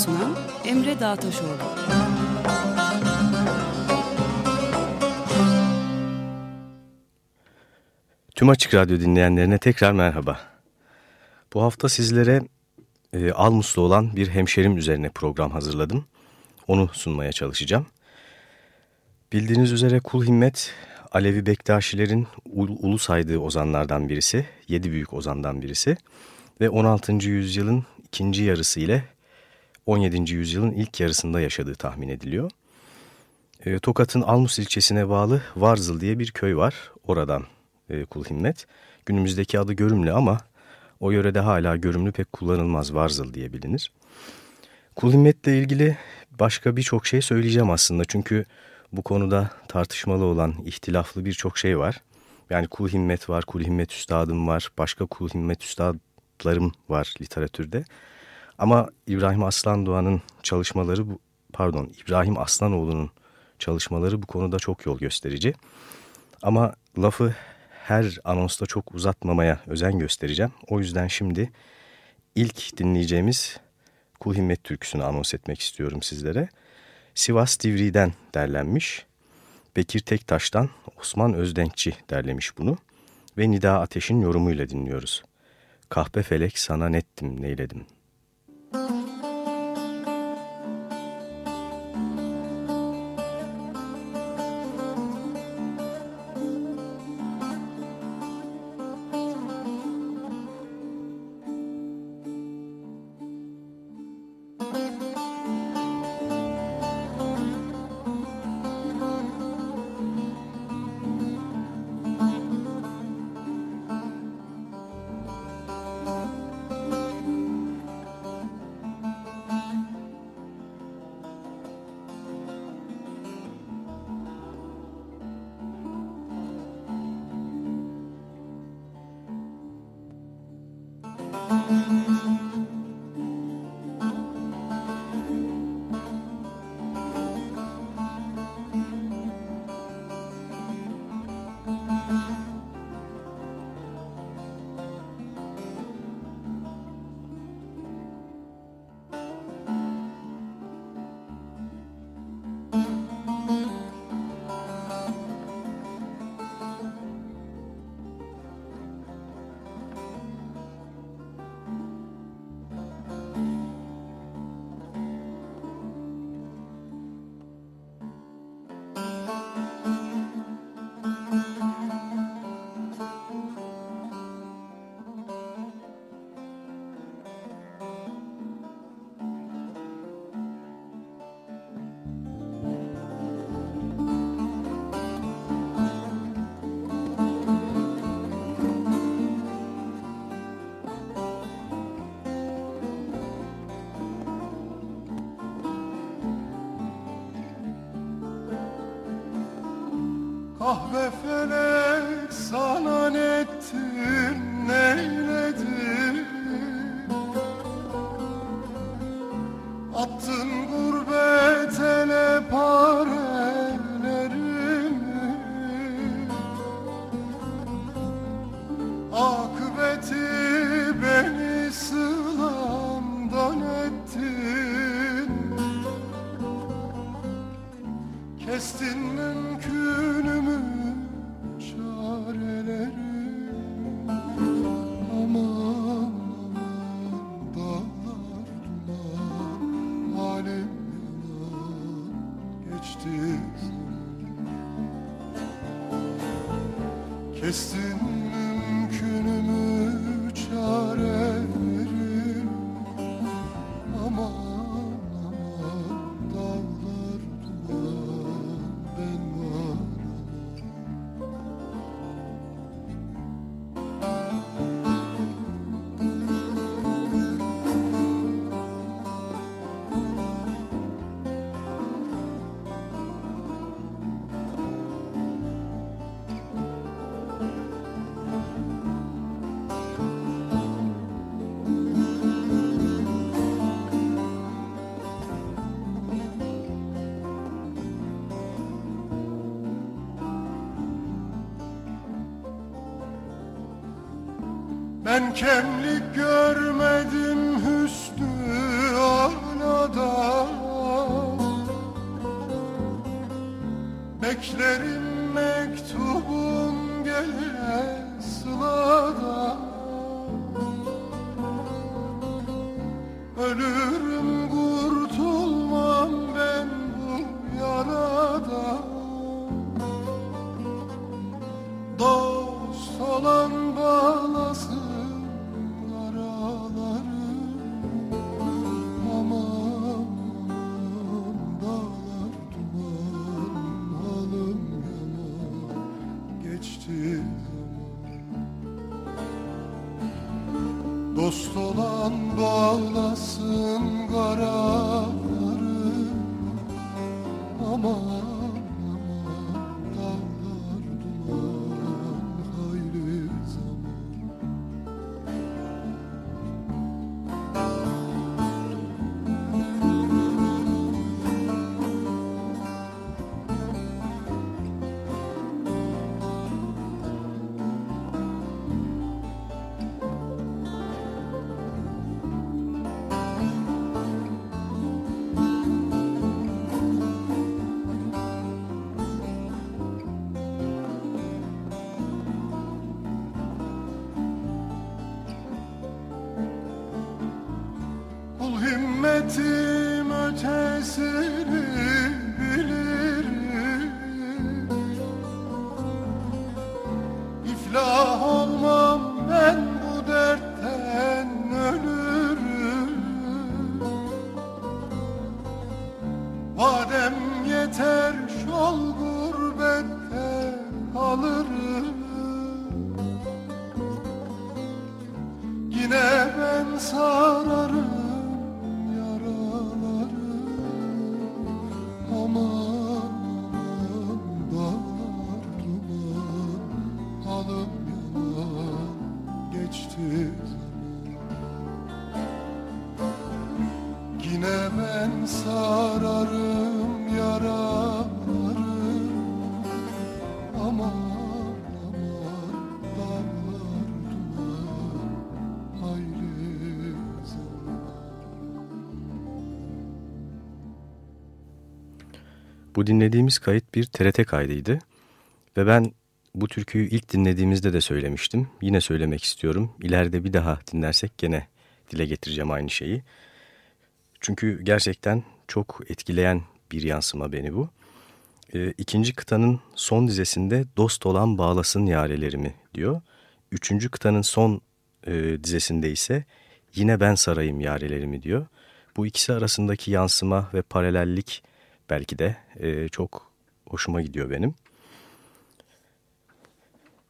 sunan Emre Dağtaşoğlu. Tüm Açık Radyo dinleyenlerine tekrar merhaba. Bu hafta sizlere e, Almus'ta olan bir hemşerim üzerine program hazırladım. Onu sunmaya çalışacağım. Bildiğiniz üzere Kul Himmet, Alevi Bektaşilerin ul ulu saydığı ozanlardan birisi, yedi büyük ozandan birisi ve 16. yüzyılın ikinci yarısı ile 17. yüzyılın ilk yarısında yaşadığı tahmin ediliyor. E, Tokat'ın Almus ilçesine bağlı Varzıl diye bir köy var. Oradan e, Kul Himmet. Günümüzdeki adı Görümlü ama o yörede hala Görümlü pek kullanılmaz Varzıl diye bilinir. Kul Himmet'le ilgili başka birçok şey söyleyeceğim aslında. Çünkü bu konuda tartışmalı olan, ihtilaflı birçok şey var. Yani Kul Himmet var, Kul Himmet Üstadım var, başka Kul Himmet Üstadlarım var literatürde. Ama İbrahim Aslan Doğan'ın çalışmaları, bu pardon İbrahim Aslanoğlu'nun çalışmaları bu konuda çok yol gösterici. Ama lafı her anonsta çok uzatmamaya özen göstereceğim. O yüzden şimdi ilk dinleyeceğimiz Kul Himmet türküsünü anons etmek istiyorum sizlere. Sivas Divri'den derlenmiş. Bekir Tektaş'tan Osman Özdenkçi derlemiş bunu. Ve Nida Ateş'in yorumuyla dinliyoruz. Kahpe felek sana nettim neyledim. Ahmet kemlik görmedim hüsnü alada Beklerim mektubun gele sılada ben Bu dinlediğimiz kayıt bir TRT kaydıydı ve ben bu türküyü ilk dinlediğimizde de söylemiştim. Yine söylemek istiyorum. İleride bir daha dinlersek gene dile getireceğim aynı şeyi. Çünkü gerçekten çok etkileyen bir yansıma beni bu. Ee, ikinci kıtanın son dizesinde dost olan bağlasın yarelerimi diyor. Üçüncü kıtanın son e, dizesinde ise yine ben sarayım yarelerimi diyor. Bu ikisi arasındaki yansıma ve paralellik belki de e, çok hoşuma gidiyor benim.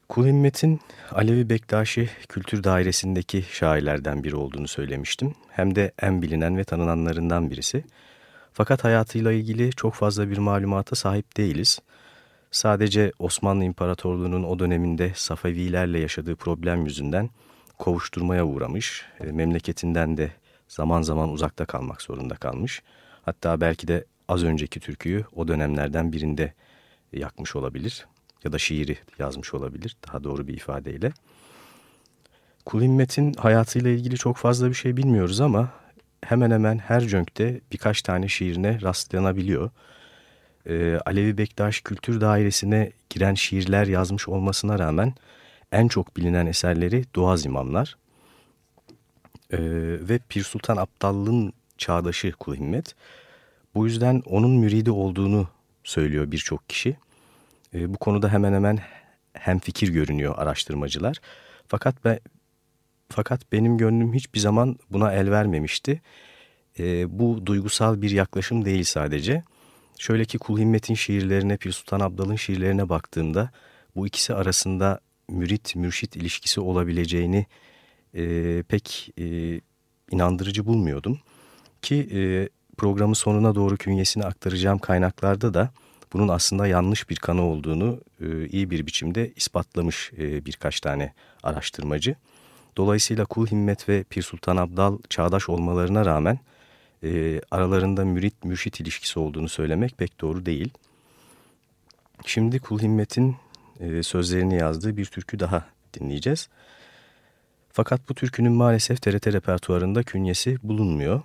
Kul Himmet'in Alevi Bektaşi Kültür Dairesi'ndeki şairlerden biri olduğunu söylemiştim. Hem de en bilinen ve tanınanlarından birisi. Fakat hayatıyla ilgili çok fazla bir malumata sahip değiliz. Sadece Osmanlı İmparatorluğu'nun o döneminde Safevilerle yaşadığı problem yüzünden kovuşturmaya uğramış. E, memleketinden de zaman zaman uzakta kalmak zorunda kalmış. Hatta belki de az önceki türküyü o dönemlerden birinde yakmış olabilir ya da şiiri yazmış olabilir daha doğru bir ifadeyle. Kul Himmet'in hayatıyla ilgili çok fazla bir şey bilmiyoruz ama hemen hemen her cönkte birkaç tane şiirine rastlanabiliyor. Ee, Alevi Bektaş Kültür Dairesi'ne giren şiirler yazmış olmasına rağmen en çok bilinen eserleri Doğaz İmamlar. Ee, ve Pir Sultan Abdal'ın çağdaşı Kul Himmet. Bu yüzden onun müridi olduğunu söylüyor birçok kişi. E, bu konuda hemen hemen hemfikir görünüyor araştırmacılar. Fakat ben fakat benim gönlüm hiçbir zaman buna el vermemişti. E, bu duygusal bir yaklaşım değil sadece. Şöyle ki Kul Himmet'in şiirlerine, Pir Sultan Abdal'ın şiirlerine baktığımda bu ikisi arasında mürit-mürşit ilişkisi olabileceğini e, pek e, inandırıcı bulmuyordum. Ki e, programın sonuna doğru künyesini aktaracağım kaynaklarda da bunun aslında yanlış bir kanı olduğunu e, iyi bir biçimde ispatlamış e, birkaç tane araştırmacı. Dolayısıyla Kul Himmet ve Pir Sultan Abdal çağdaş olmalarına rağmen e, aralarında mürit-mürşit ilişkisi olduğunu söylemek pek doğru değil. Şimdi Kul Himmet'in sözlerini yazdığı bir türkü daha dinleyeceğiz. Fakat bu türkünün maalesef TRT repertuarında künyesi bulunmuyor.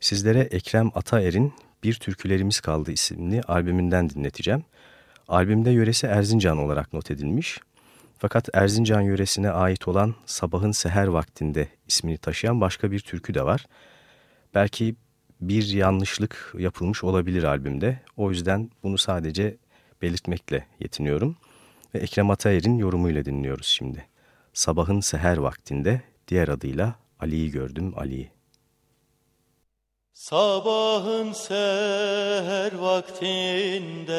Sizlere Ekrem Ataer'in Bir Türkülerimiz Kaldı isimli albümünden dinleteceğim. Albümde yöresi Erzincan olarak not edilmiş. Fakat Erzincan yöresine ait olan Sabahın Seher Vaktinde ismini taşıyan başka bir türkü de var. Belki bir yanlışlık yapılmış olabilir albümde. O yüzden bunu sadece belirtmekle yetiniyorum. Ve Ekrem Atayer'in yorumuyla dinliyoruz şimdi. Sabahın seher vaktinde diğer adıyla Ali'yi gördüm Ali'yi. Sabahın seher vaktinde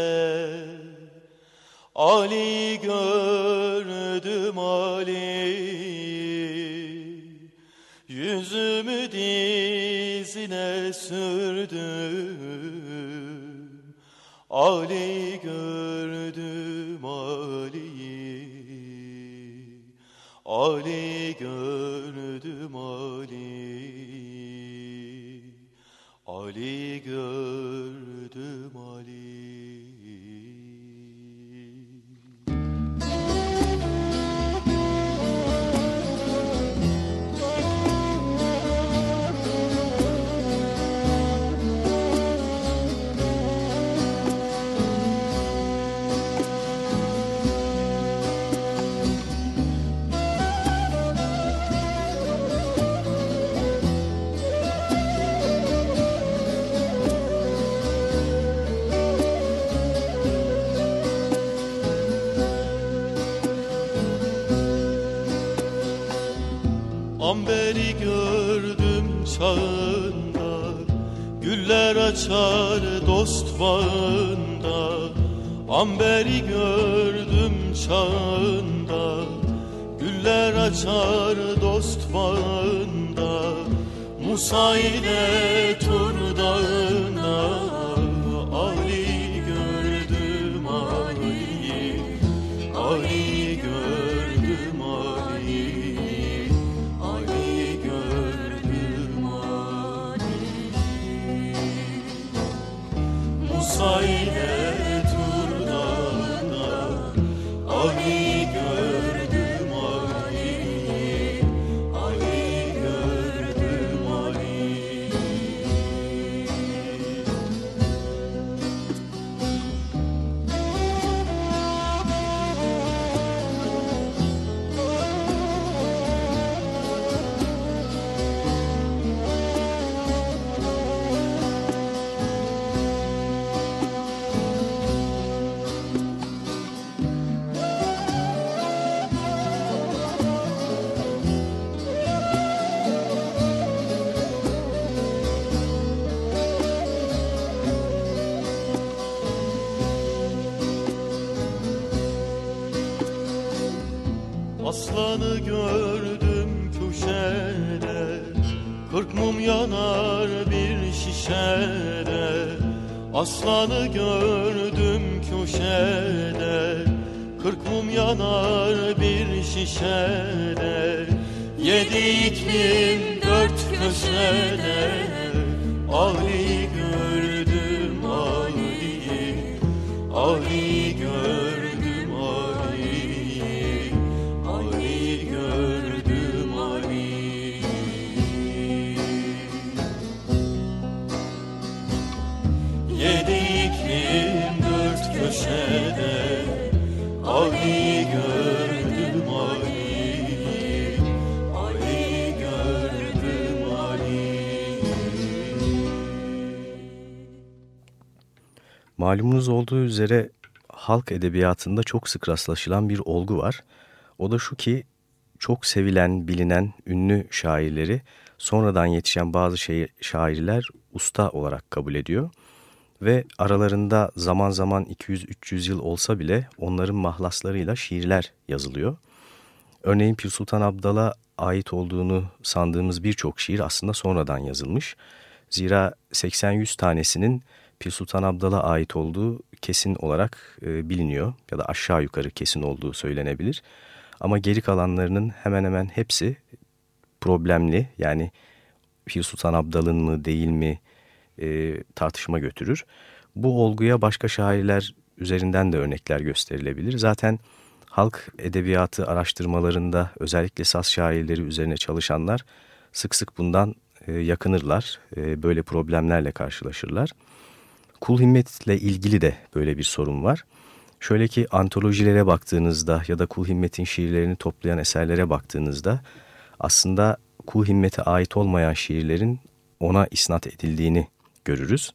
Ali gördüm Ali. Yüzümü dizine sürdüm. Ali gördüm Ali'yi. Ali gördüm Ali bağında Amberi gördüm çağında Güller açar dost bağında Musa ile Aslanı gördüm köşede. Kırk mum yanar bir şişede. Aslanı gördüm köşede. Kırk mum yanar bir şişede. Yedi iklim dört köşede Malumunuz olduğu üzere halk edebiyatında çok sık rastlaşılan bir olgu var. O da şu ki çok sevilen, bilinen, ünlü şairleri sonradan yetişen bazı şey, şairler usta olarak kabul ediyor. Ve aralarında zaman zaman 200-300 yıl olsa bile onların mahlaslarıyla şiirler yazılıyor. Örneğin Pir Sultan Abdal'a ait olduğunu sandığımız birçok şiir aslında sonradan yazılmış. Zira 80-100 tanesinin Pir Sultan Abdal'a ait olduğu kesin olarak e, biliniyor ya da aşağı yukarı kesin olduğu söylenebilir. Ama geri kalanlarının hemen hemen hepsi problemli yani Pir Sultan Abdal'ın mı değil mi e, tartışma götürür. Bu olguya başka şairler üzerinden de örnekler gösterilebilir. Zaten halk edebiyatı araştırmalarında özellikle saz şairleri üzerine çalışanlar sık sık bundan e, yakınırlar. E, böyle problemlerle karşılaşırlar. Kul himmetle ilgili de böyle bir sorun var. Şöyle ki antolojilere baktığınızda ya da Kul Himmet'in şiirlerini toplayan eserlere baktığınızda aslında Kul Himmet'e ait olmayan şiirlerin ona isnat edildiğini görürüz.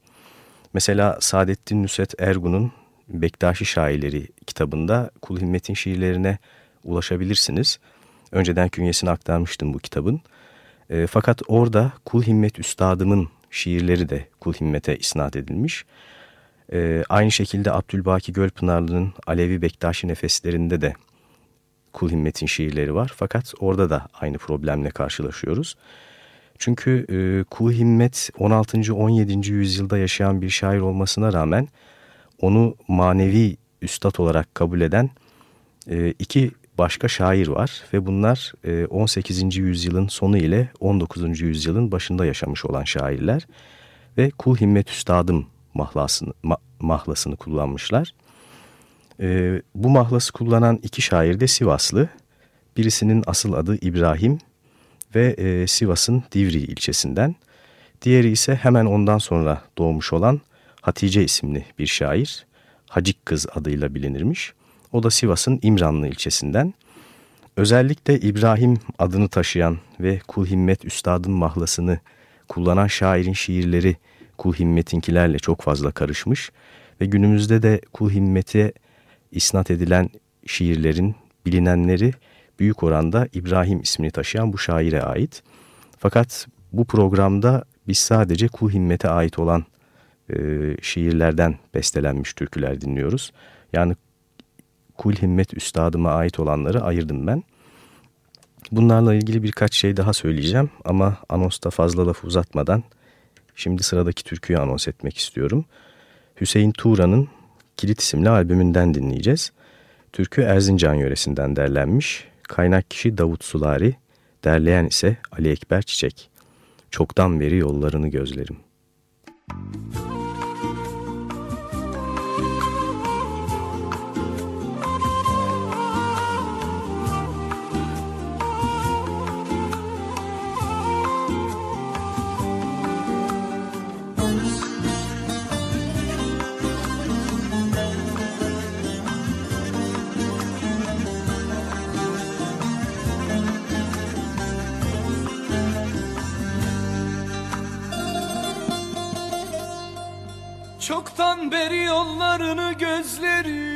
Mesela Saadettin Nusret Ergun'un Bektaşi Şairleri kitabında Kul Himmet'in şiirlerine ulaşabilirsiniz. Önceden künyesini aktarmıştım bu kitabın. E, fakat orada Kul Himmet Üstadımın şiirleri de Kul Himmet'e isnat edilmiş. E, aynı şekilde Abdülbaki Gölpınarlı'nın Alevi Bektaşi Nefeslerinde de Kul Himmet'in şiirleri var. Fakat orada da aynı problemle karşılaşıyoruz. Çünkü e, Kul Himmet 16. 17. yüzyılda yaşayan bir şair olmasına rağmen onu manevi üstad olarak kabul eden e, iki başka şair var ve bunlar 18. E, yüzyılın sonu ile 19. yüzyılın başında yaşamış olan şairler ve Kul Himmet Üstadım mahlasını, ma, mahlasını kullanmışlar. E, bu mahlası kullanan iki şair de Sivaslı. Birisinin asıl adı İbrahim ve e, Sivas'ın Divri ilçesinden. Diğeri ise hemen ondan sonra doğmuş olan Hatice isimli bir şair. Hacik Kız adıyla bilinirmiş. O da Sivas'ın İmranlı ilçesinden. Özellikle İbrahim adını taşıyan ve Kul Himmet Üstad'ın mahlasını kullanan şairin şiirleri Kul Himmet'inkilerle çok fazla karışmış ve günümüzde de Kul Himmet'e isnat edilen şiirlerin bilinenleri büyük oranda İbrahim ismini taşıyan bu şaire ait. Fakat bu programda biz sadece Kul Himmet'e ait olan e, şiirlerden bestelenmiş türküler dinliyoruz. Yani Kul Himmet Üstadıma ait olanları ayırdım ben. Bunlarla ilgili birkaç şey daha söyleyeceğim ama anonsta fazla lafı uzatmadan şimdi sıradaki türküyü anons etmek istiyorum. Hüseyin Tuğra'nın Kilit isimli albümünden dinleyeceğiz. Türkü Erzincan yöresinden derlenmiş. Kaynak kişi Davut Sulari, derleyen ise Ali Ekber Çiçek. Çoktan beri yollarını gözlerim. Müzik Beri yollarını gözlerim.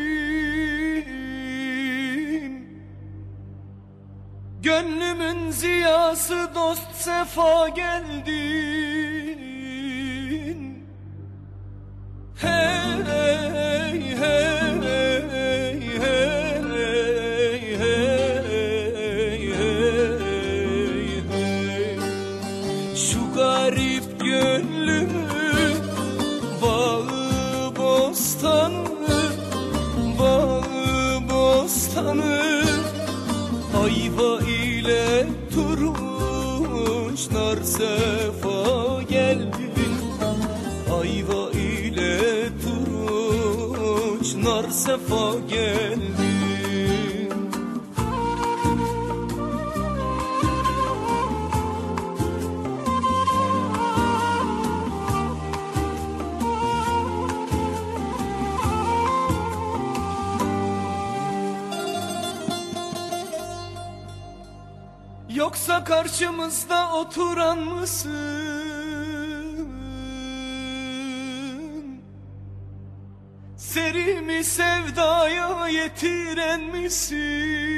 Gönlümün ziyası dost sefa geldin. Hey hey hey hey hey hey hey. Şu garip gönlümü bostanı Bağı bostanı Ayva ile turunç nar sefa geldin Ayva ile turunç nar sefa geldin karşımızda oturan mısın? Serimi sevdaya yetiren misin?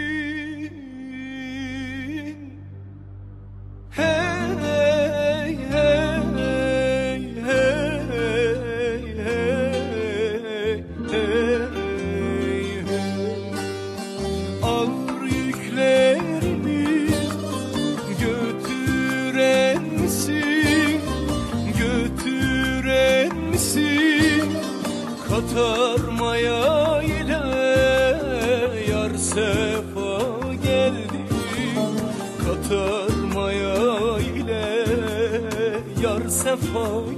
Oh.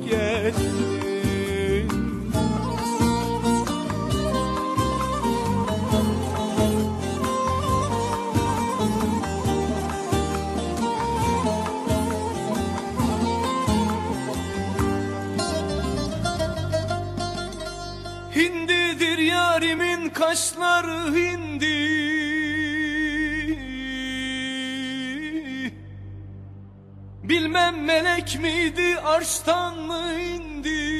Bilmem melek miydi arştan mı indi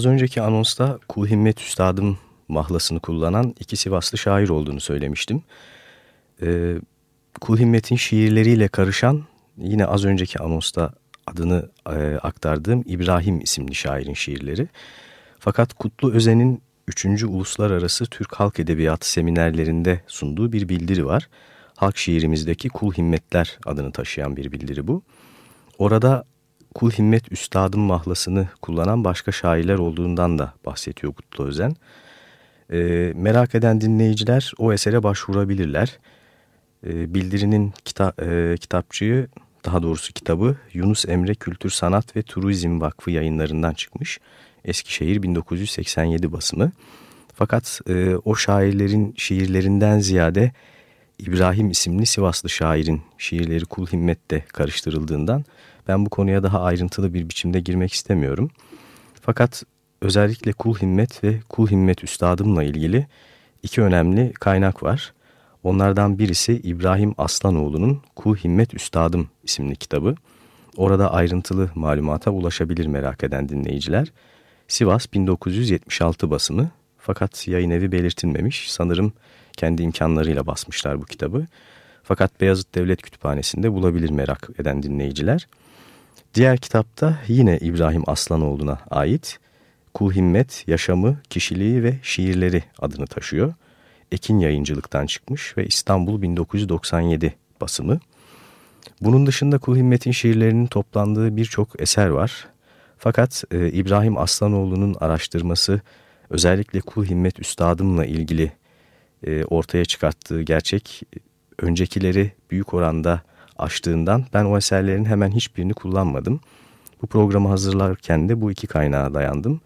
Az önceki anonsta Kul Himmet Üstad'ım mahlasını kullanan iki Sivaslı şair olduğunu söylemiştim. Ee, Kul Himmet'in şiirleriyle karışan yine az önceki anonsta adını e, aktardığım İbrahim isimli şairin şiirleri. Fakat Kutlu Özen'in 3. Uluslararası Türk Halk Edebiyatı seminerlerinde sunduğu bir bildiri var. Halk şiirimizdeki Kul Himmetler adını taşıyan bir bildiri bu. Orada Kul Himmet Üstad'ın mahlasını kullanan başka şairler olduğundan da bahsediyor Kutlu Özen. Ee, merak eden dinleyiciler o esere başvurabilirler. Ee, bildirinin kita e, kitapçığı, daha doğrusu kitabı Yunus Emre Kültür Sanat ve Turizm Vakfı yayınlarından çıkmış. Eskişehir 1987 basımı. Fakat e, o şairlerin şiirlerinden ziyade İbrahim isimli Sivaslı şairin şiirleri Kul Himmet'te karıştırıldığından ben bu konuya daha ayrıntılı bir biçimde girmek istemiyorum. Fakat özellikle Kul Himmet ve Kul Himmet Üstadım'la ilgili iki önemli kaynak var. Onlardan birisi İbrahim Aslanoğlu'nun Kul Himmet Üstadım isimli kitabı. Orada ayrıntılı malumata ulaşabilir merak eden dinleyiciler. Sivas 1976 basımı fakat yayın evi belirtilmemiş. Sanırım kendi imkanlarıyla basmışlar bu kitabı. Fakat Beyazıt Devlet Kütüphanesi'nde bulabilir merak eden dinleyiciler. Diğer kitapta yine İbrahim Aslanoğlu'na ait Kul Himmet, Yaşamı, Kişiliği ve Şiirleri adını taşıyor. Ekin yayıncılıktan çıkmış ve İstanbul 1997 basımı. Bunun dışında Kul Himmet'in şiirlerinin toplandığı birçok eser var. Fakat e, İbrahim Aslanoğlu'nun araştırması özellikle Kul Himmet Üstadım'la ilgili e, ortaya çıkarttığı gerçek öncekileri büyük oranda aştığından ben o eserlerin hemen hiçbirini kullanmadım. Bu programı hazırlarken de bu iki kaynağa dayandım.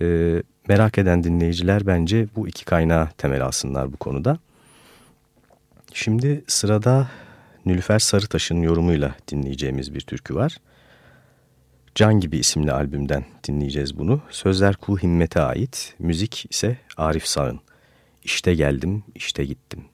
E, merak eden dinleyiciler bence bu iki kaynağı temel alsınlar bu konuda. Şimdi sırada Nülüfer Sarıtaş'ın yorumuyla dinleyeceğimiz bir türkü var. Can Gibi isimli albümden dinleyeceğiz bunu. Sözler Kul Himmet'e ait, müzik ise Arif Sağ'ın. İşte geldim, işte gittim.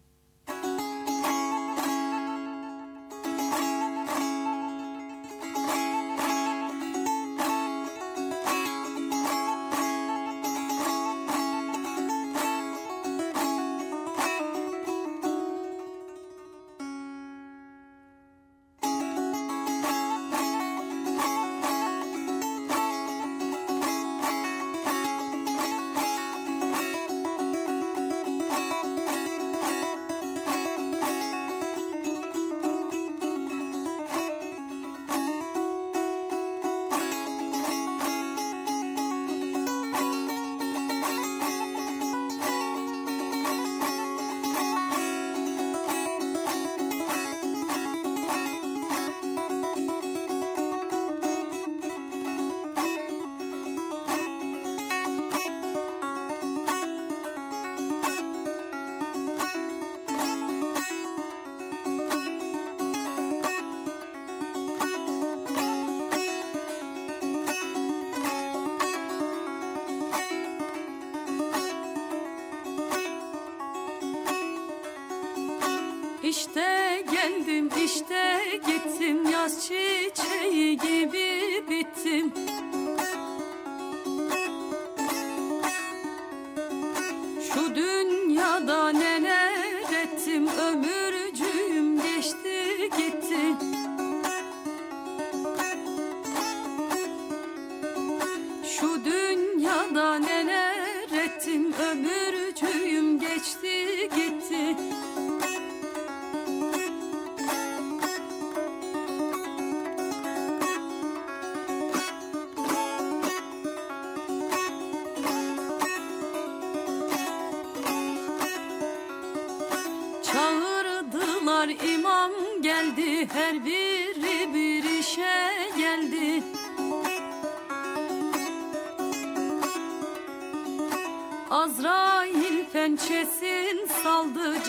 ömürcüyüm geçti.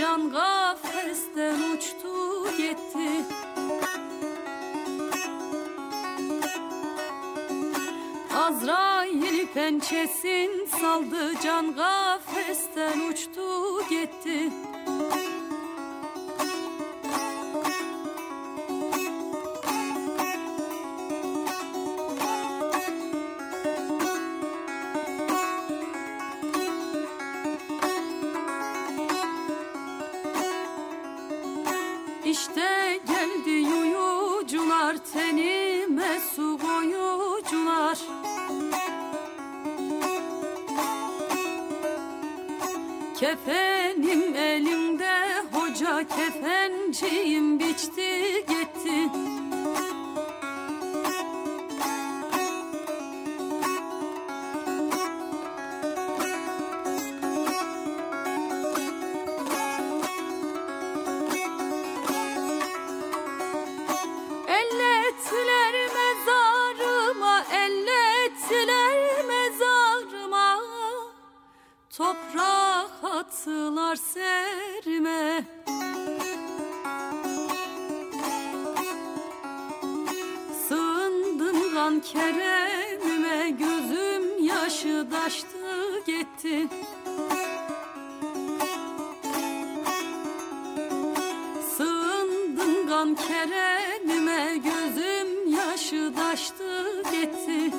Ceylan kafesten uçtu gitti. Azrail pençesin saldı can kafesten uçtu Aman Kerem'ime gözüm yaşı daştı gitti. Sığındım kan Kerem'ime gözüm yaşı daştı gitti.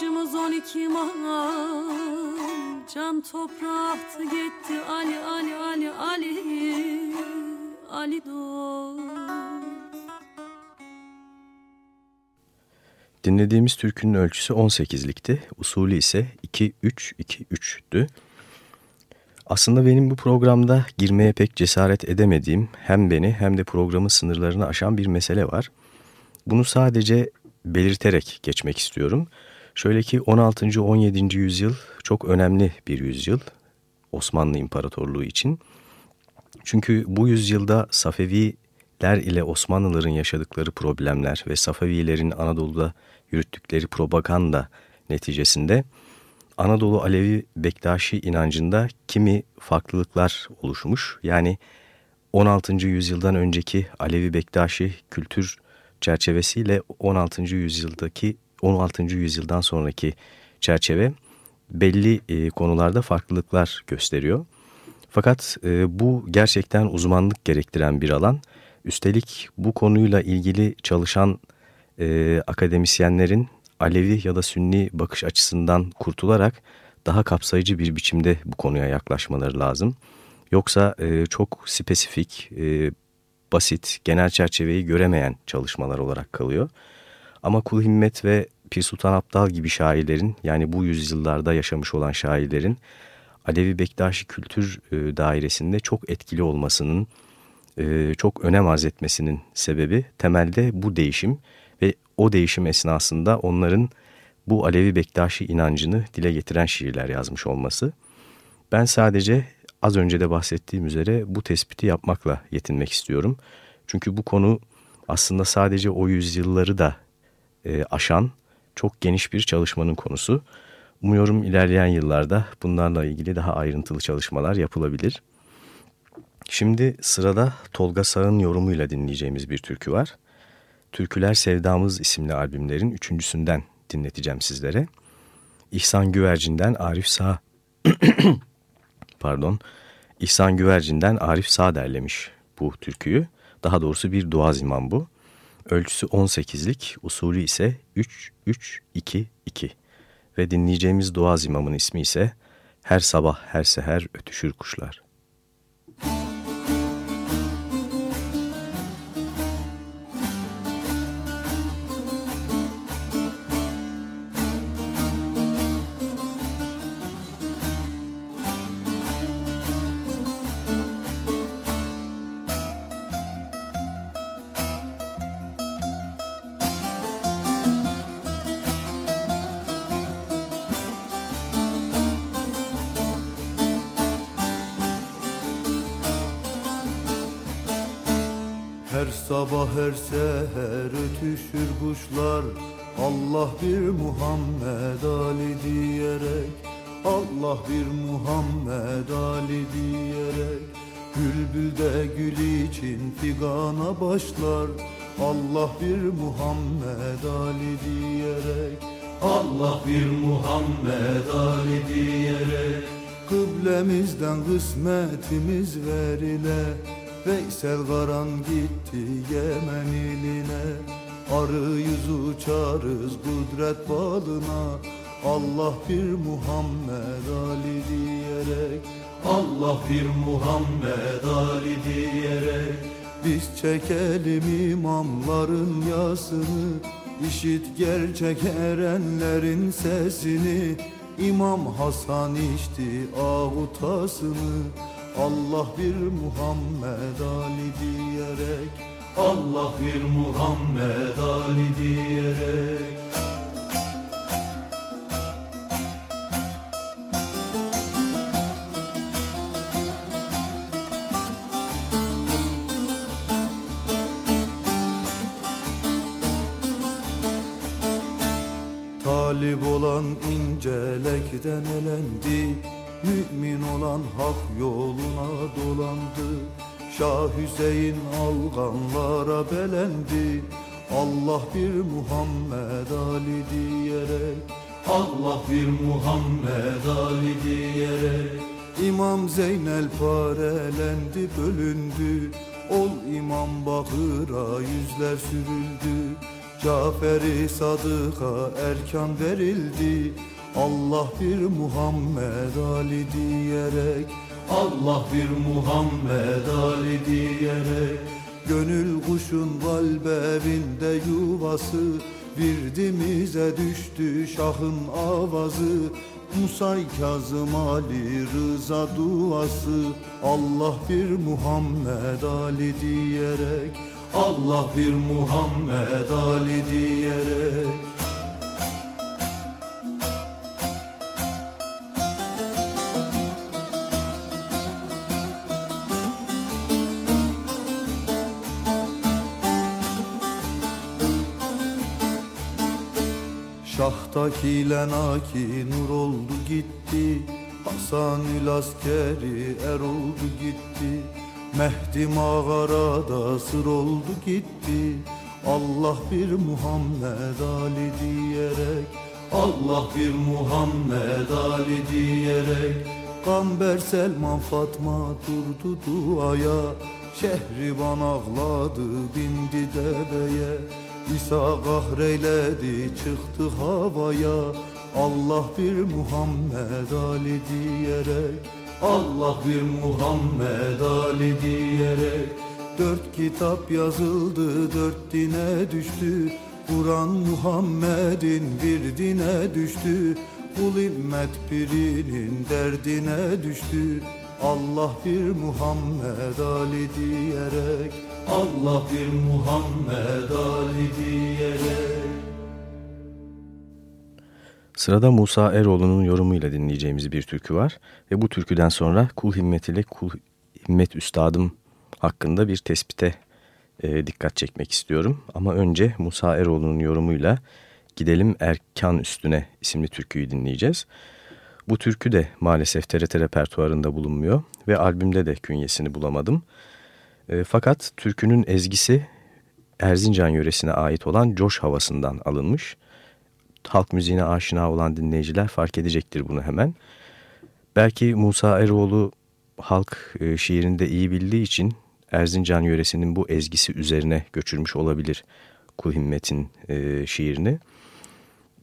Ağacımız on iki mahal Can toprağı gitti Ali Ali Ali Ali Ali doğ Dinlediğimiz türkünün ölçüsü 18'likti. Usulü ise 2-3-2-3'tü. Aslında benim bu programda girmeye pek cesaret edemediğim hem beni hem de programın sınırlarını aşan bir mesele var. Bunu sadece belirterek geçmek istiyorum. Şöyle ki 16. 17. yüzyıl çok önemli bir yüzyıl Osmanlı İmparatorluğu için. Çünkü bu yüzyılda Safeviler ile Osmanlıların yaşadıkları problemler ve Safevilerin Anadolu'da yürüttükleri propaganda neticesinde Anadolu Alevi Bektaşi inancında kimi farklılıklar oluşmuş. Yani 16. yüzyıldan önceki Alevi Bektaşi kültür çerçevesiyle 16. yüzyıldaki 16. yüzyıldan sonraki çerçeve belli e, konularda farklılıklar gösteriyor. Fakat e, bu gerçekten uzmanlık gerektiren bir alan. Üstelik bu konuyla ilgili çalışan e, akademisyenlerin Alevi ya da Sünni bakış açısından kurtularak daha kapsayıcı bir biçimde bu konuya yaklaşmaları lazım. Yoksa e, çok spesifik, e, basit, genel çerçeveyi göremeyen çalışmalar olarak kalıyor. Ama Kul Himmet ve Pir Sultan Abdal gibi şairlerin yani bu yüzyıllarda yaşamış olan şairlerin Alevi Bektaşi kültür e, dairesinde çok etkili olmasının, e, çok önem arz etmesinin sebebi temelde bu değişim ve o değişim esnasında onların bu Alevi Bektaşi inancını dile getiren şiirler yazmış olması. Ben sadece az önce de bahsettiğim üzere bu tespiti yapmakla yetinmek istiyorum. Çünkü bu konu aslında sadece o yüzyılları da e, aşan çok geniş bir çalışmanın konusu. Umuyorum ilerleyen yıllarda bunlarla ilgili daha ayrıntılı çalışmalar yapılabilir. Şimdi sırada Tolga Sağ'ın yorumuyla dinleyeceğimiz bir türkü var. Türküler Sevdamız isimli albümlerin üçüncüsünden dinleteceğim sizlere. İhsan Güvercin'den Arif Sağ pardon İhsan Güvercin'den Arif Sağ derlemiş bu türküyü. Daha doğrusu bir dua imam bu. Ölçüsü 18'lik, usulü ise 3-3-2-2 ve dinleyeceğimiz dua imamın ismi ise Her Sabah Her Seher Ötüşür Kuşlar. Her seher ötüşür kuşlar. Allah bir Muhammed Ali diyerek Allah bir Muhammed Ali diyerek. Bülbül de gül için figana başlar Allah bir Muhammed Ali diyerek. Allah bir Muhammed Ali diyerek. Kıblemizden kısmetimiz verile Veysel Karan gitti Yemen iline. Arıyız uçarız kudret balına. Allah bir Muhammed Ali diyerek Allah bir Muhammed Ali diyerek. Biz çekelim imamların yasını İşit gerçek erenlerin sesini. İmam Hasan içti ağutasını Allah bir Muhammed Ali diyerek Allah bir Muhammed Ali diyerek. Talip olan incelekten elendi Mümin olan hak yoluna dolandı. Şah Hüseyin alganlara belendi. Allah bir Muhammed Ali diyerek Allah bir Muhammed Ali diyerek. İmam Zeynel parelendi bölündü. Ol imam bakıra yüzler sürüldü. Caferi Sadık'a erkan verildi Allah bir Muhammed Ali diyerek Allah bir Muhammed Ali diyerek Gönül kuşun kalp evinde yuvası Virdimize düştü şahın avazı Musay Kazım Ali Rıza duası Allah bir Muhammed Ali diyerek Allah bir Muhammed Ali diyerek Şahtaki lenaki nur oldu gitti. Hasanül askeri er oldu gitti. Mehdi mağarada sır oldu gitti. Allah bir Muhammed Ali diyerek Allah bir Muhammed Ali diyerek. Gamber Selman Fatma durdu duaya Şehriban ağladı bindi deveye İsa kahreyledi çıktı havaya. Allah bir Muhammed Ali diyerek Allah bir Muhammed Ali diyerek. Dört kitap yazıldı dört dine düştü. Kur'an Muhammed'in bir dine düştü. Kul immet birinin derdine düştü. Allah bir Muhammed Ali diyerek Allah bir Muhammed Ali diyerek Sırada Musa Eroğlu'nun yorumuyla dinleyeceğimiz bir türkü var. Ve bu türküden sonra kul himmet kul himmet üstadım hakkında bir tespite e, dikkat çekmek istiyorum. Ama önce Musa Eroğlu'nun yorumuyla Gidelim Erkan Üstüne isimli türküyü dinleyeceğiz. Bu türkü de maalesef TRT repertuarında bulunmuyor ve albümde de künyesini bulamadım. E, fakat türkünün ezgisi Erzincan yöresine ait olan coş havasından alınmış. Halk müziğine aşina olan dinleyiciler fark edecektir bunu hemen. Belki Musa Eroğlu halk e, şiirinde iyi bildiği için Erzincan yöresinin bu ezgisi üzerine göçürmüş olabilir Kul Himmet'in e, şiirini.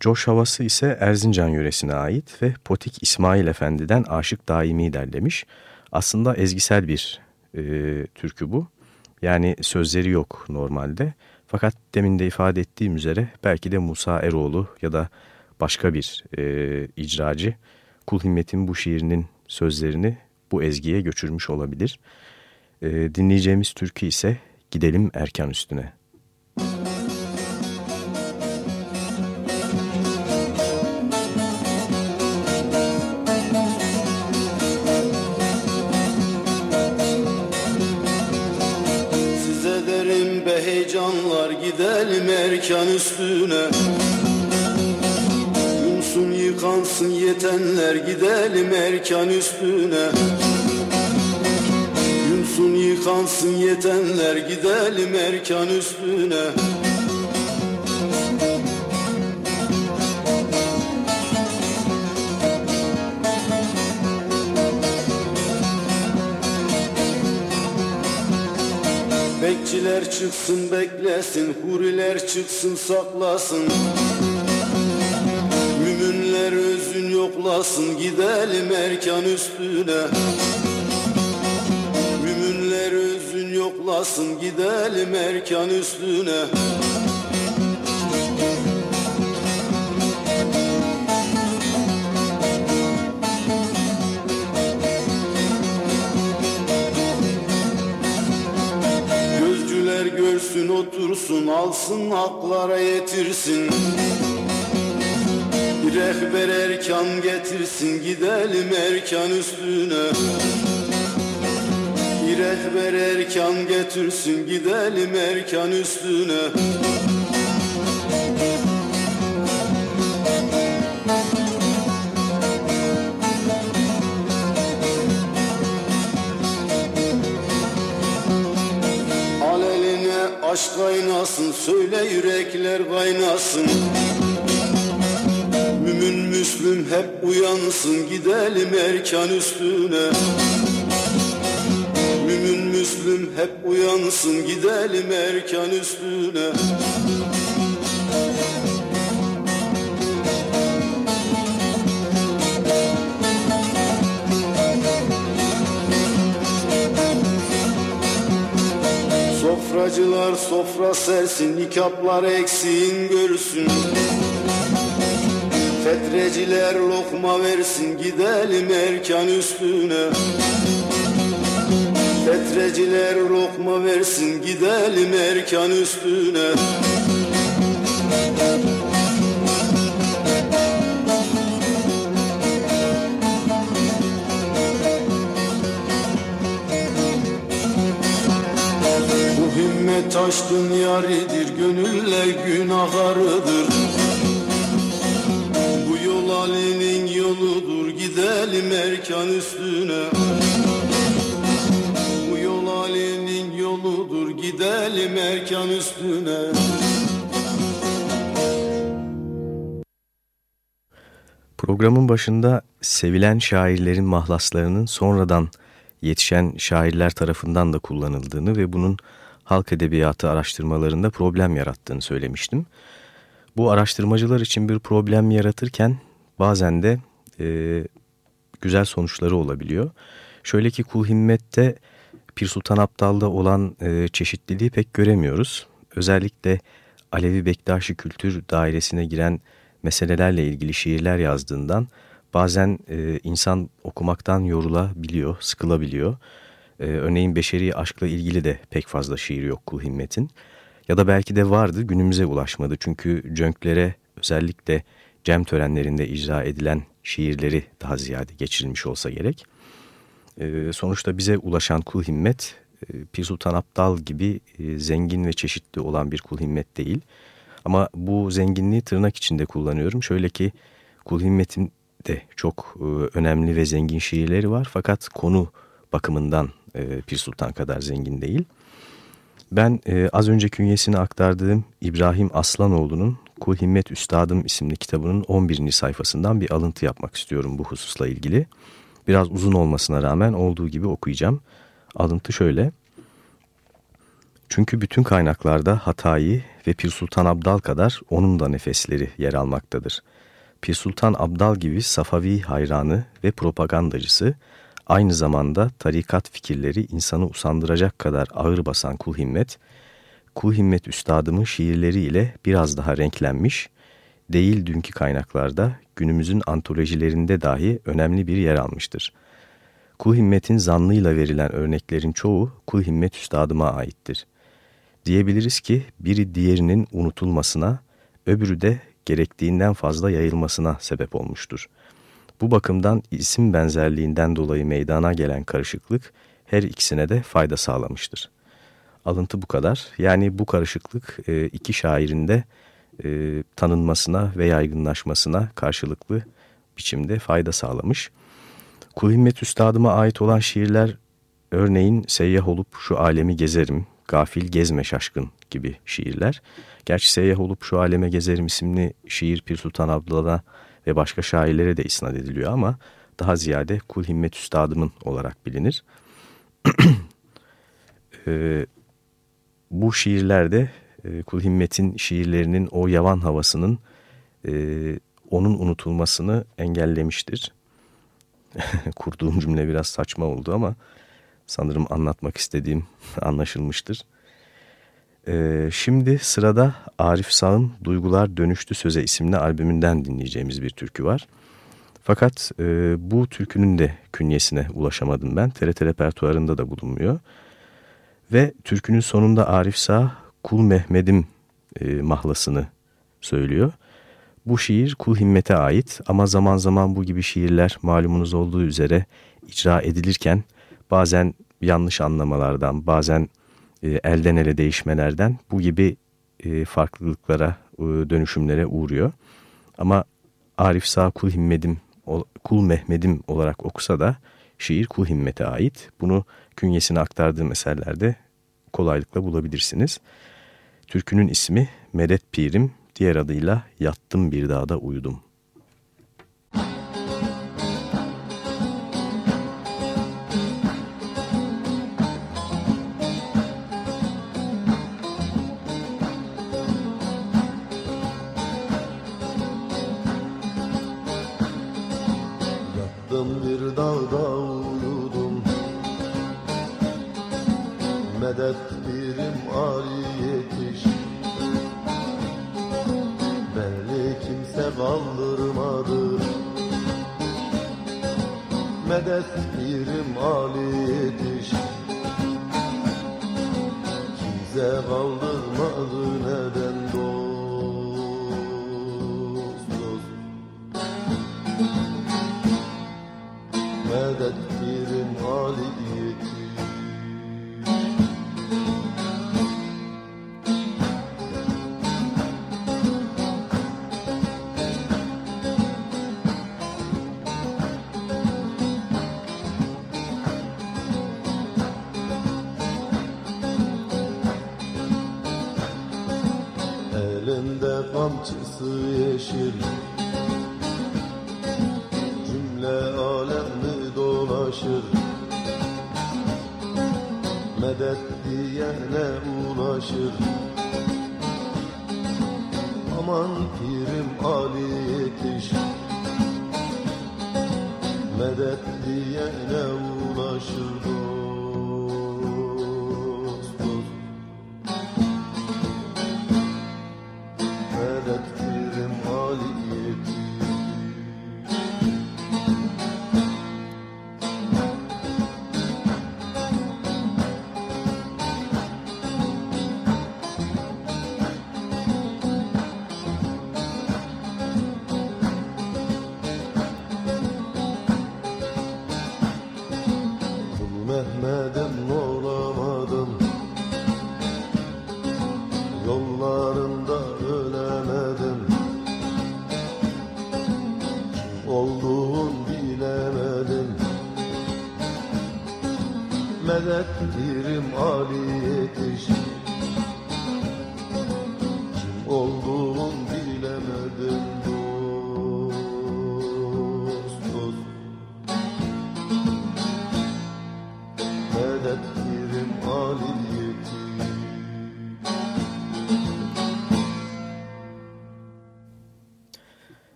Coş havası ise Erzincan yöresine ait ve Potik İsmail Efendi'den Aşık Daimi derlemiş. Aslında ezgisel bir e, türkü bu. Yani sözleri yok normalde. Fakat demin de ifade ettiğim üzere belki de Musa Eroğlu ya da başka bir e, icracı Kul Himmet'in bu şiirinin sözlerini bu ezgiye göçürmüş olabilir. E, dinleyeceğimiz türkü ise Gidelim Erkan Üstüne. Üstüne. Yunsun yıkansın yetenler gidelim erkan üstüne. Yunsun yıkansın yetenler gidelim erkan üstüne Bekçiler çıksın beklesin, huriler çıksın saklasın. Müminler özün yoklasın, gidelim erkan üstüne. Müminler özün yoklasın, gidelim erkan üstüne otursun alsın haklara yetirsin. Rehber erkan getirsin gidelim erkan üstüne. Rehber erkan getirsin gidelim erkan üstüne aşk kaynasın söyle yürekler kaynasın. Mümin Müslüm hep uyansın gidelim erkan üstüne. Mümin Müslüm hep uyansın gidelim erkan üstüne Sofra Hacılar sofra sersin nikaplar eksiğin görsün. Fetreciler lokma versin gidelim erkan üstüne. Fetreciler lokma versin gidelim erkan üstüne Himmet taştın yaridir gönülle günah Bu yol Ali'nin yoludur gidelim erkan üstüne. Bu yol Ali'nin yoludur gidelim erkan üstüne. Programın başında sevilen şairlerin mahlaslarının sonradan yetişen şairler tarafından da kullanıldığını ve bunun halk edebiyatı araştırmalarında problem yarattığını söylemiştim. Bu araştırmacılar için bir problem yaratırken bazen de e, güzel sonuçları olabiliyor. Şöyle ki Kul Himmet'te Pir Sultan Abdal'da olan e, çeşitliliği pek göremiyoruz. Özellikle Alevi Bektaşi kültür dairesine giren meselelerle ilgili şiirler yazdığından bazen e, insan okumaktan yorulabiliyor, sıkılabiliyor. E, örneğin beşeri aşkla ilgili de pek fazla şiir yok Kul Himmet'in. Ya da belki de vardı günümüze ulaşmadı. Çünkü cönklere özellikle cem törenlerinde icra edilen şiirleri daha ziyade geçirilmiş olsa gerek. E, sonuçta bize ulaşan Kul Himmet e, Pir Sultan Abdal gibi e, zengin ve çeşitli olan bir Kul Himmet değil. Ama bu zenginliği tırnak içinde kullanıyorum. Şöyle ki Kul Himmet'in de çok e, önemli ve zengin şiirleri var. Fakat konu bakımından e, Pir Sultan kadar zengin değil. Ben e, az önce künyesini aktardığım İbrahim Aslanoğlu'nun Kul Himmet Üstadım isimli kitabının 11. sayfasından bir alıntı yapmak istiyorum bu hususla ilgili. Biraz uzun olmasına rağmen olduğu gibi okuyacağım. Alıntı şöyle. Çünkü bütün kaynaklarda Hatayi ve Pir Sultan Abdal kadar onun da nefesleri yer almaktadır. Pir Sultan Abdal gibi Safavi hayranı ve propagandacısı, aynı zamanda tarikat fikirleri insanı usandıracak kadar ağır basan Kul Himmet, Kul Himmet Üstadımın şiirleriyle biraz daha renklenmiş, değil dünkü kaynaklarda günümüzün antolojilerinde dahi önemli bir yer almıştır. Kul Himmet'in zanlıyla verilen örneklerin çoğu Kul Himmet Üstadıma aittir. Diyebiliriz ki biri diğerinin unutulmasına, öbürü de gerektiğinden fazla yayılmasına sebep olmuştur. Bu bakımdan isim benzerliğinden dolayı meydana gelen karışıklık her ikisine de fayda sağlamıştır. Alıntı bu kadar. Yani bu karışıklık e, iki şairin de e, tanınmasına ve yaygınlaşmasına karşılıklı biçimde fayda sağlamış. Kul Himmet Üstadıma ait olan şiirler örneğin Seyyah olup şu alemi gezerim, Gafil gezme şaşkın gibi şiirler. Gerçi Seyyah olup şu aleme gezerim isimli şiir Pir Sultan Abdal'a ve başka şairlere de isnat ediliyor ama daha ziyade Kul Himmet Üstadımın olarak bilinir. e, bu şiirlerde e, Kul Himmet'in şiirlerinin o yavan havasının e, onun unutulmasını engellemiştir. Kurduğum cümle biraz saçma oldu ama sanırım anlatmak istediğim anlaşılmıştır. Ee, şimdi sırada Arif Sağ'ın Duygular Dönüştü Söze isimli albümünden dinleyeceğimiz bir türkü var. Fakat e, bu türkünün de künyesine ulaşamadım ben. TRT repertuarında da bulunmuyor. Ve türkünün sonunda Arif Sağ Kul Mehmet'im e, mahlasını söylüyor. Bu şiir Kul Himmet'e ait ama zaman zaman bu gibi şiirler malumunuz olduğu üzere icra edilirken bazen yanlış anlamalardan, bazen e, elden ele değişmelerden bu gibi e, farklılıklara, e, dönüşümlere uğruyor. Ama Arif Sağ Kul Himmedim, Kul Mehmedim olarak okusa da şiir Kul Himmet'e ait. Bunu künyesine aktardığım eserlerde kolaylıkla bulabilirsiniz. Türkünün ismi Medet Pirim, diğer adıyla Yattım Bir Dağda Uyudum.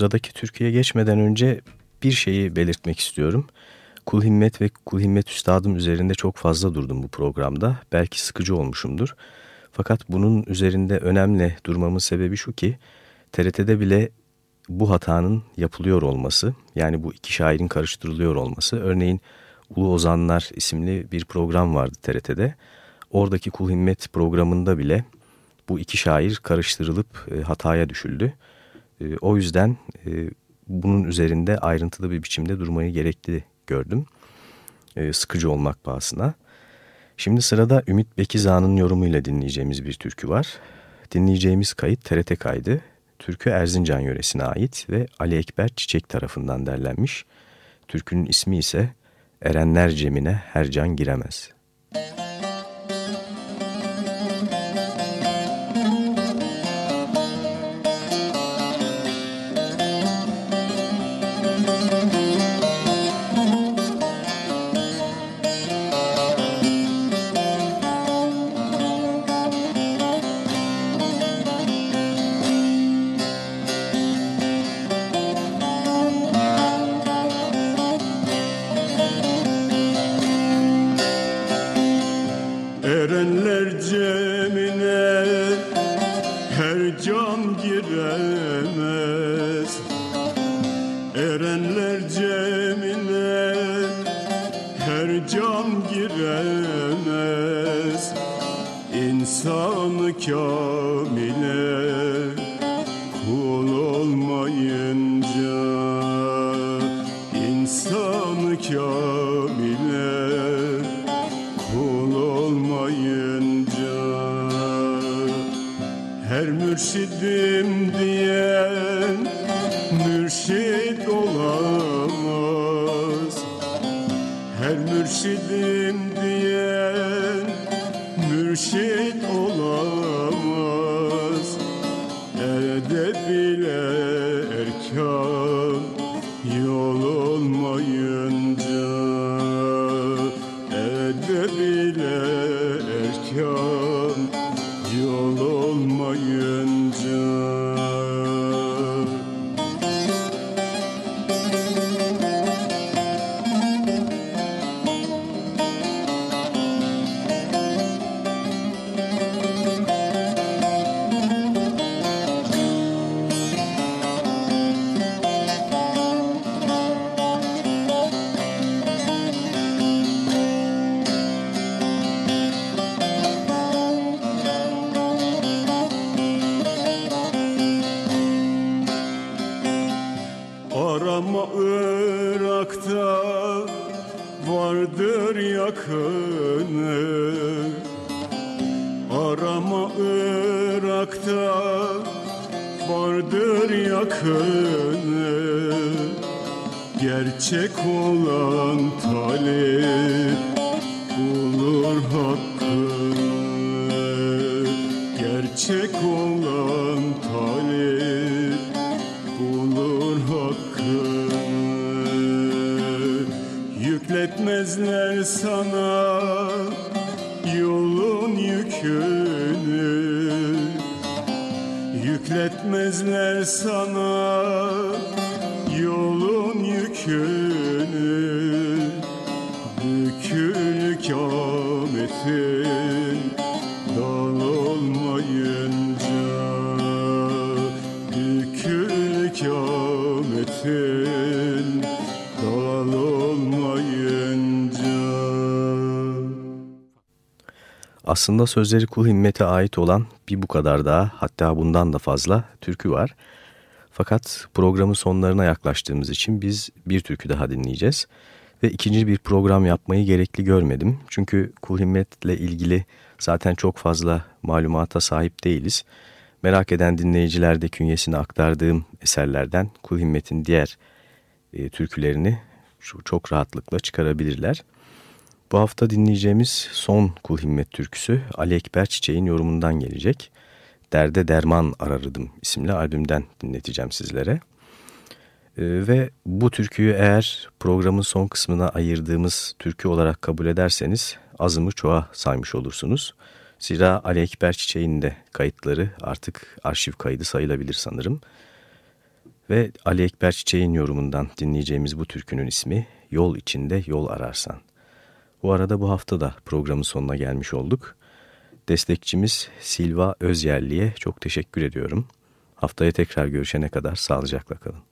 Sıradaki Türkiye'ye geçmeden önce bir şeyi belirtmek istiyorum. Kul Himmet ve Kul Himmet Üstadım üzerinde çok fazla durdum bu programda. Belki sıkıcı olmuşumdur. Fakat bunun üzerinde önemli durmamın sebebi şu ki TRT'de bile bu hatanın yapılıyor olması yani bu iki şairin karıştırılıyor olması. Örneğin Ulu Ozanlar isimli bir program vardı TRT'de. Oradaki Kul Himmet programında bile bu iki şair karıştırılıp e, hataya düşüldü. E, o yüzden e, bunun üzerinde ayrıntılı bir biçimde durmayı gerekli gördüm. E, sıkıcı olmak pahasına. Şimdi sırada Ümit Bekizan'ın yorumuyla dinleyeceğimiz bir türkü var. Dinleyeceğimiz kayıt TRT kaydı. Türkü Erzincan yöresine ait ve Ali Ekber Çiçek tarafından derlenmiş. Türkünün ismi ise Erenler Cemine Her Can Giremez. Erenler Aslında sözleri kul himmete ait olan bir bu kadar daha hatta bundan da fazla türkü var. Fakat programın sonlarına yaklaştığımız için biz bir türkü daha dinleyeceğiz. Ve ikinci bir program yapmayı gerekli görmedim. Çünkü kul himmetle ilgili zaten çok fazla malumata sahip değiliz. Merak eden dinleyiciler de künyesini aktardığım eserlerden kul himmetin diğer e, türkülerini çok rahatlıkla çıkarabilirler. Bu hafta dinleyeceğimiz son Kul Himmet türküsü Ali Ekber Çiçek'in yorumundan gelecek. Derde Derman Ararıdım isimli albümden dinleteceğim sizlere. Ee, ve bu türküyü eğer programın son kısmına ayırdığımız türkü olarak kabul ederseniz azımı çoğa saymış olursunuz. Zira Ali Ekber Çiçek'in de kayıtları artık arşiv kaydı sayılabilir sanırım. Ve Ali Ekber Çiçek'in yorumundan dinleyeceğimiz bu türkünün ismi Yol içinde Yol Ararsan. Bu arada bu hafta da programın sonuna gelmiş olduk. Destekçimiz Silva Özyerli'ye çok teşekkür ediyorum. Haftaya tekrar görüşene kadar sağlıcakla kalın.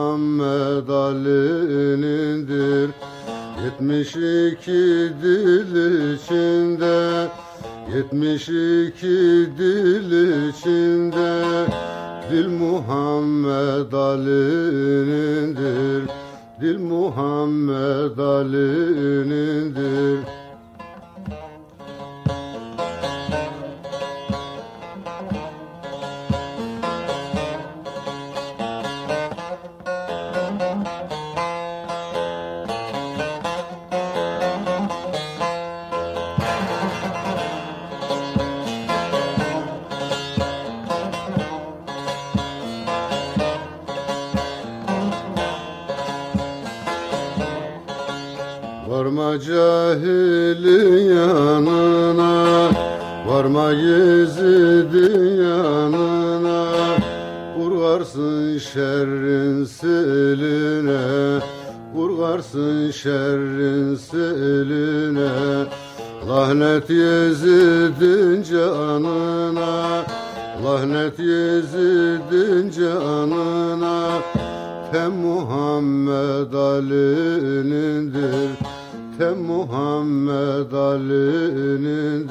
Muhammed Ali'nindir Yetmiş iki dil içinde Yetmiş iki dil içinde Dil Muhammed Ali'nindir. Dil Muhammed Ali'nindir cahilin yanına Varma Yezid'in yanına Vurgarsın şerrin seline Vurgarsın şerrin seline. Lahnet Yezid'in canına Lahnet Yezid'in canına. Tem Muhammed Ali'nindir Muhammed Ali'nindir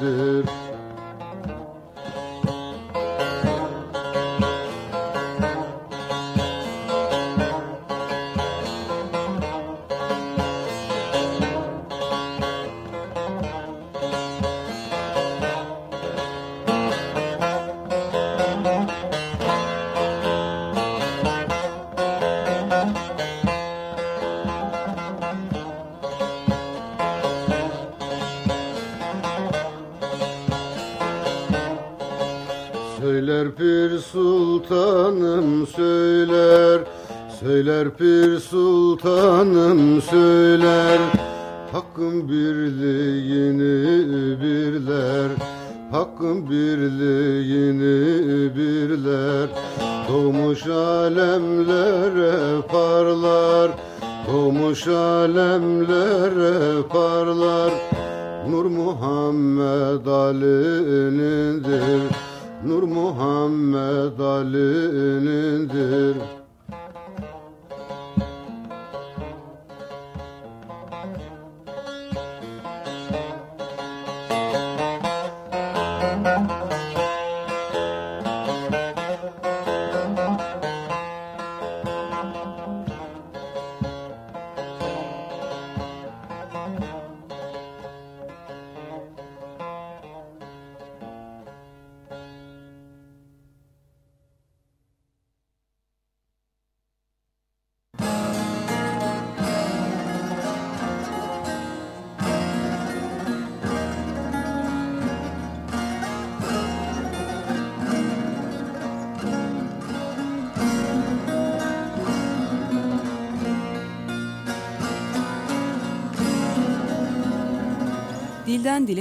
Söyler pir sultanım söyler. Söyler pir sultanım söyler. Hakkın birliğini birler. Hakkın birliğini birler. Doğmuş alemlere parlar. Doğmuş alemlere parlar. Nur Muhammed Ali'nindir Nur Muhammed Ali'nindir